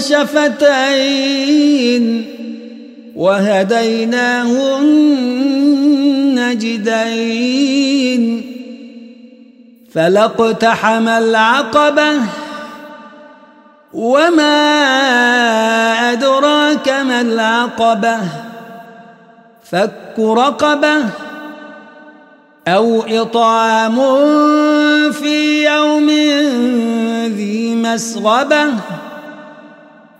وشفتين وهديناه النجدين فلاقتحم العقبة وما أدراك ما العقبة فك رقبة أو إطعام في يوم ذي مسغبة